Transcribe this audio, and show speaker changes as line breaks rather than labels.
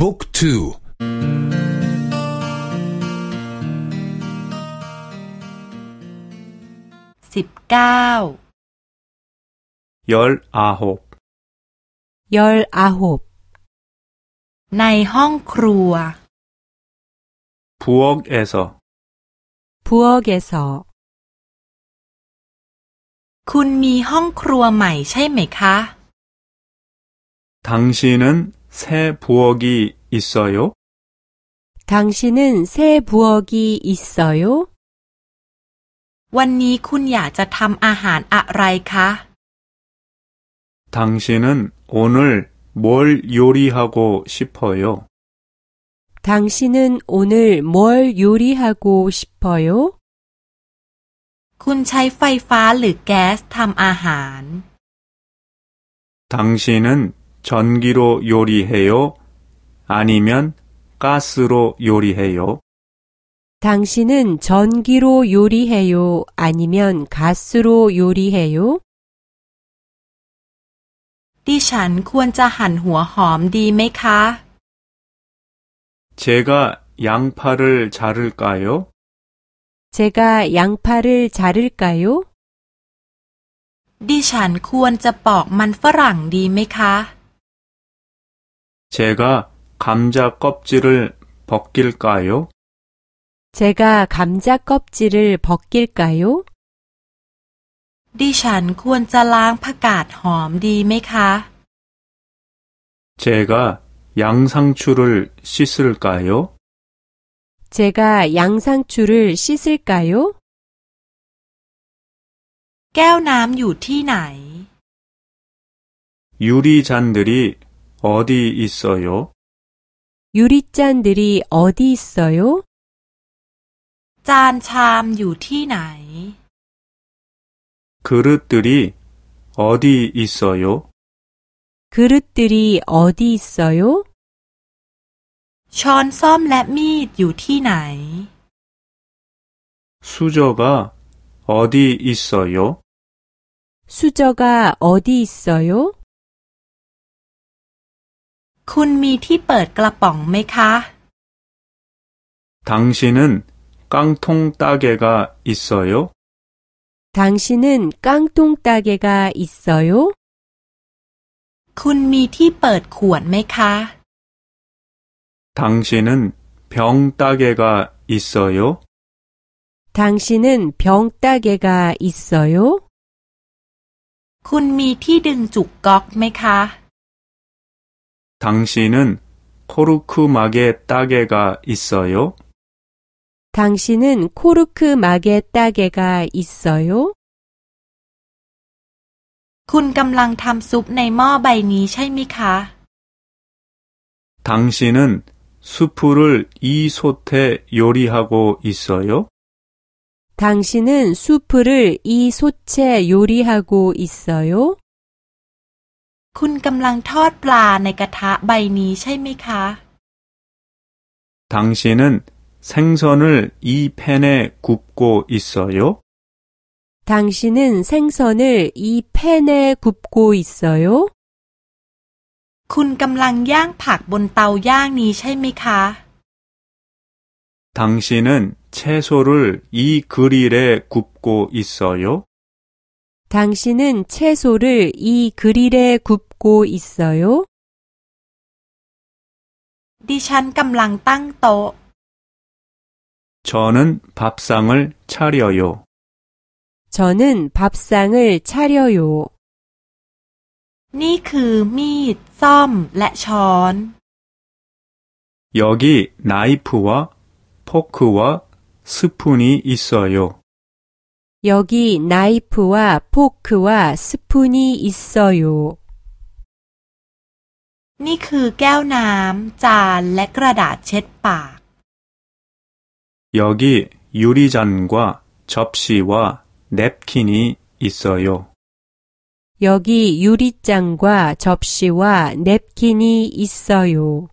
บุ๊กทู
สิบเก้า
열아홉
열아홉
ในห้องครัว
부엌에서
부엌에서
คุณมีห้องครัวใหม่ใช่ไหมคะ
당신은 새 부엌이 있어요?
당신은 새 부엌이 있어요?
วันนี้คุณอยากจะทำอาหารอะไรคะ
당신은 오늘 뭘 요리하고 싶어요?
당신은 오늘 뭘 요리하고 싶어요?
คุณใช้ไฟฟ้าหรือแก๊สทำอาหาร
당신은 전기로 요리해요? 아니면 가스로 요리해요?
당신은 전기로 요리해요? 아니면 가스로 요리해요?
ดิฉันควรจะหั่นหัวหอมดีไหมคะ
제가 양파를 자를까요?
제가 양파를 자를까요?
ดิฉันควรจะปอกมันฝรั่งดีไหมคะ
제가 감자 껍질을 벗길까요?
제가 감자 껍질을 벗길까요?
ดิฉันควรจะล้างผักกาดหอมดีไหมคะ
제가 양상추를 씻을까요?
제가 양상추를 씻을까요?
แก้วน้ำอยู่ที่ไหน
유리 잔들이 어디 있어요?
유리잔들이 어디 있어요?
짠참 유티나이
그릇들이 어디 있어요?
그릇들이 어디 있어요?
션썸렛밋 유티나이
수저가 어디 있어요?
수저가 어디 있어요?
คุณมีที่เปิดกระป๋องไหมคะ
당신은 깡통 따개가 있어요?
당신은 깡통 따개가 있어요?
คุณมีที่เปิดขวดไหมคะ
당신은 병 따개가 있어요?
당신은 병 따개가 있어요?
คุณมีที่ดึงจุกก๊อกไหมคะ
당신은 코르크 막의 따개가 있어요?
당신은 코르크 막의 따개가 있어요?
คุณกำลังทำซุปในหม้อใบนี้ใช่ไหมคะ
당신은 수프를 이 솥에 요리하고 있어요?
당신은 수프를 이 솥에 요리하고 있어요?
คุณกำลังทอดปลาในกระทะใบนี้ใช่ไหมคะ
당신은 생선을 이 팬에 굽고 있어요?
당신은 생선을 이 팬에 굽고 있어요?
คุณกำลังย่างผักบนเตาย่างนี้ใช่ไหมคะ
당신은 채소를 이 그릴에 굽고 있어요?
당신은 채소를 이 그릴에 굽고 있어요?
ดิฉันกำลังตั้งโต๊ะ
저는 밥상을 차려요.
저는 밥상을 차려요.
นี่คือมีด ซ่อม และช้อน
여기 나이프와 포크와 스푼이 있어요.
여기 나이프와 포크와 스푼이 있어요.
นี่คือแก้วน้ำ จาน และกระดาษเช็ดปาก
여기 유리잔과 접시와 냅킨이 있어요.
여기 유리잔과 접시와 냅킨이 있어요.